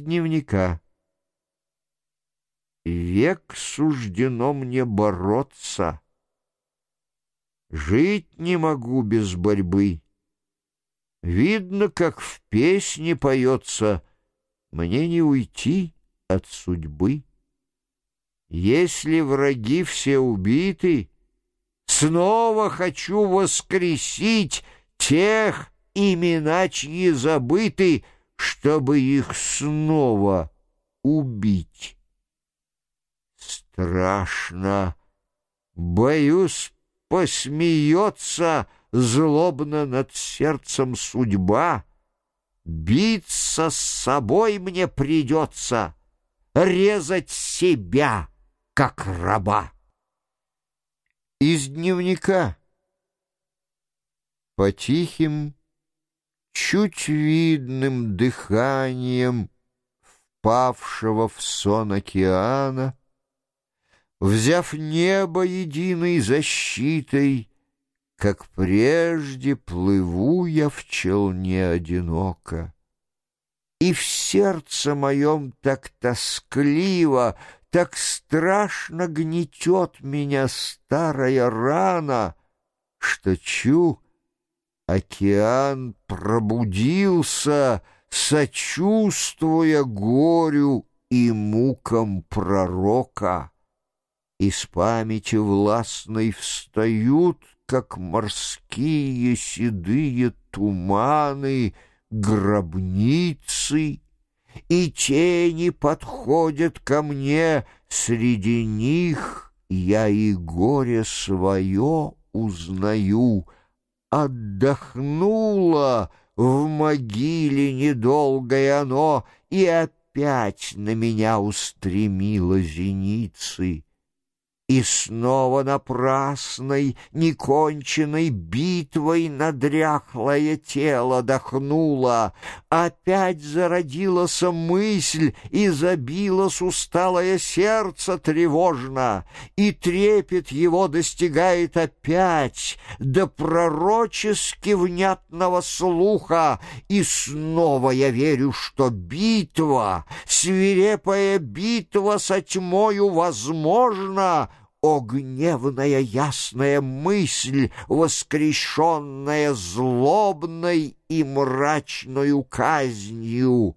Дневника. Век суждено мне бороться. Жить не могу без борьбы. Видно, как в песне поется, Мне не уйти от судьбы. Если враги все убиты, Снова хочу воскресить Тех имена, чьи забыты, Чтобы их снова убить. Страшно, боюсь, посмеется злобно над сердцем судьба. Биться с собой мне придется, резать себя, как раба. Из дневника по тихим, чуть видным дыханием впавшего в сон океана Взяв небо единой защитой, Как прежде плыву я в челне одиноко. И в сердце моем так тоскливо, Так страшно гнетет меня старая рана, Что чу, океан пробудился, Сочувствуя горю и мукам пророка. Из памяти властной встают, как морские седые туманы, гробницы, и тени подходят ко мне, среди них я и горе свое узнаю. Отдохнуло в могиле недолгое оно, и опять на меня устремило зеницы. И снова напрасной, неконченной битвой на дряхлое тело дохнула. Опять зародилась мысль, и забилось усталое сердце тревожно, и трепет его достигает опять до пророчески внятного слуха, и снова я верю, что битва, свирепая битва со тьмою возможна, о, гневная ясная мысль, воскрешенная злобной и мрачною казнью!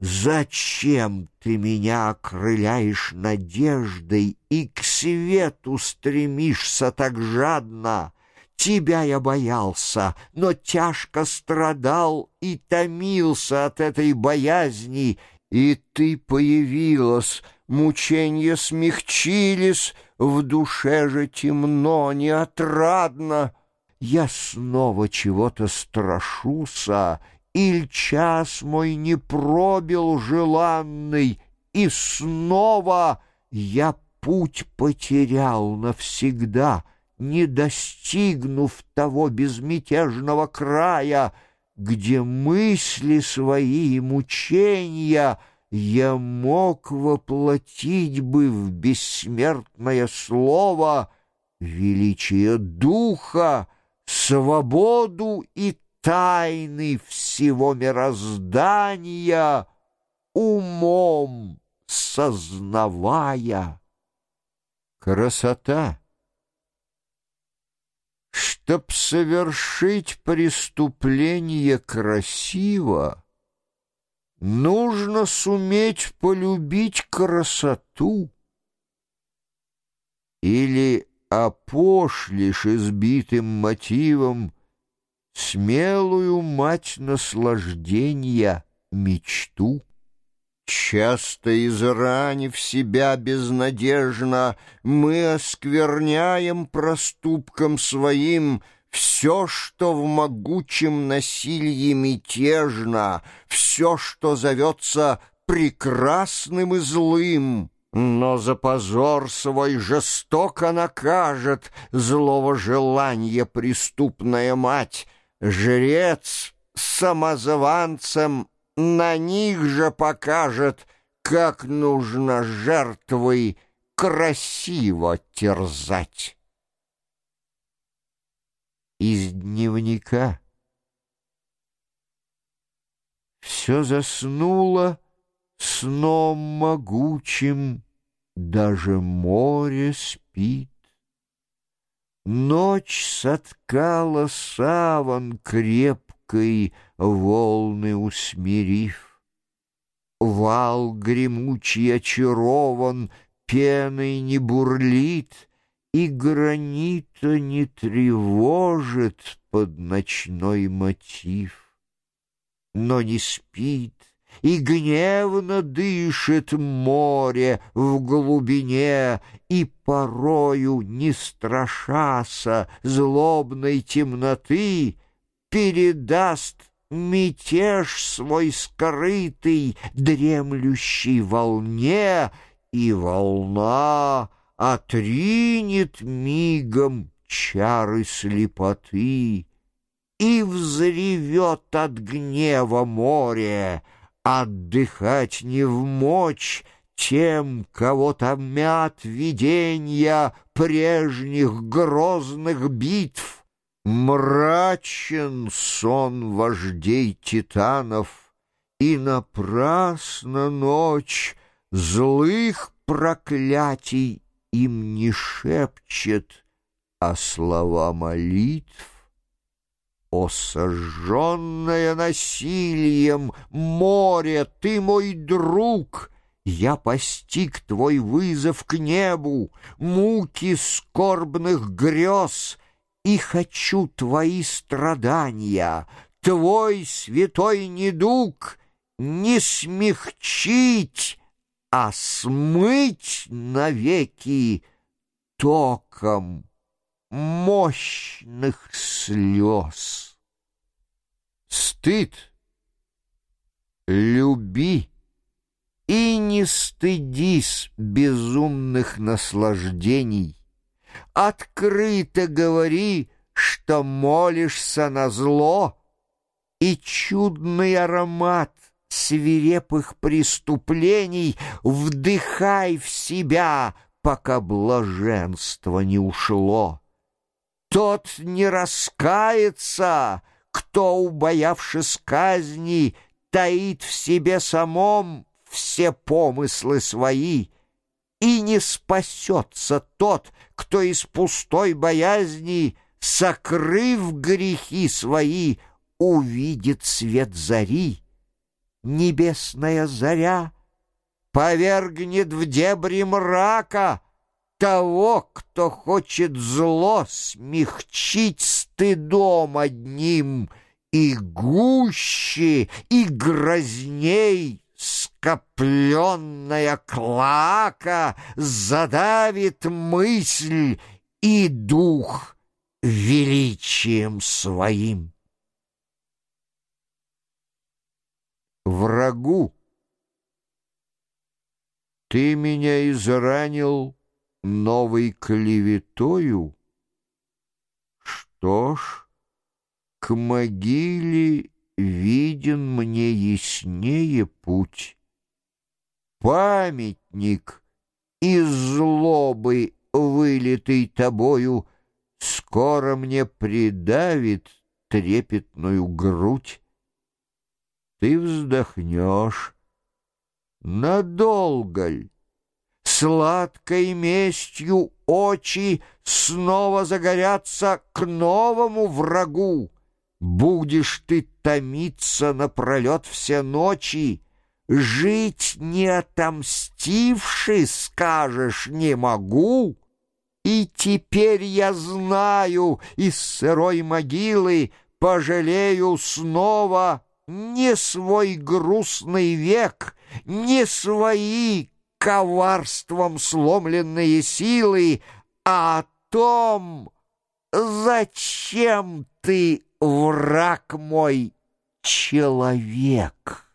Зачем ты меня окрыляешь надеждой и к свету стремишься так жадно? Тебя я боялся, но тяжко страдал и томился от этой боязни, и ты появилась, мучения смягчились, в душе же темно, неотрадно. Я снова чего-то страшуся, Иль час мой не пробил желанный, И снова я путь потерял навсегда, Не достигнув того безмятежного края, Где мысли свои и мучения — я мог воплотить бы в бессмертное слово величие духа, свободу и тайны всего мироздания, умом сознавая. Красота! Чтоб совершить преступление красиво, Нужно суметь полюбить красоту. Или опошлишь избитым мотивом Смелую мать наслаждения мечту. Часто изранив себя безнадежно, Мы оскверняем проступком своим — все, что в могучем насилии мятежно, все, что зовется прекрасным и злым, но за позор свой жестоко накажет злого желания преступная мать, жрец самозванцем на них же покажет, как нужно жертвой красиво терзать из дневника. Все заснуло Сном могучим даже море спит. Ночь соткала саван крепкой, волны усмирив. Вал гремучий очарован, пеной не бурлит, И гранита не тревожит под ночной мотив. Но не спит, и гневно дышит море в глубине, И порою, не страшася злобной темноты, Передаст мятеж свой скрытый дремлющей волне, И волна отринет мигом чары слепоты. И взревет от гнева море, Отдыхать не в мочь тем, кого томят виденья Прежних грозных битв. Мрачен сон вождей титанов, И напрасно ночь злых проклятий им не шепчет, А слова молитв о, сожженное насилием море, ты мой друг! Я постиг твой вызов к небу, муки скорбных грез, И хочу твои страдания, твой святой недуг Не смягчить, а смыть навеки током мощных слез. Стыд, люби и не стыдись безумных наслаждений. Открыто говори, что молишься на зло, и чудный аромат свирепых преступлений вдыхай в себя, пока блаженство не ушло. Тот не раскается, кто, убоявшись казни, таит в себе самом все помыслы свои, и не спасется тот, кто из пустой боязни, сокрыв грехи свои, увидит свет зари. Небесная заря повергнет в дебри мрака — того, кто хочет зло смягчить стыдом одним, и гуще, и грозней скопленная клака задавит мысль и дух величием своим. Врагу ты меня изранил новой клеветою? Что ж, к могиле виден мне яснее путь. Памятник из злобы, вылитый тобою, Скоро мне придавит трепетную грудь. Ты вздохнешь, надолго ль? Сладкой местью очи снова загорятся к новому врагу. Будешь ты томиться напролет все ночи, Жить не отомстивши, скажешь, не могу. И теперь я знаю, из сырой могилы Пожалею снова не свой грустный век, Не свои коварством сломленные силы, а о том, зачем ты, враг мой, человек».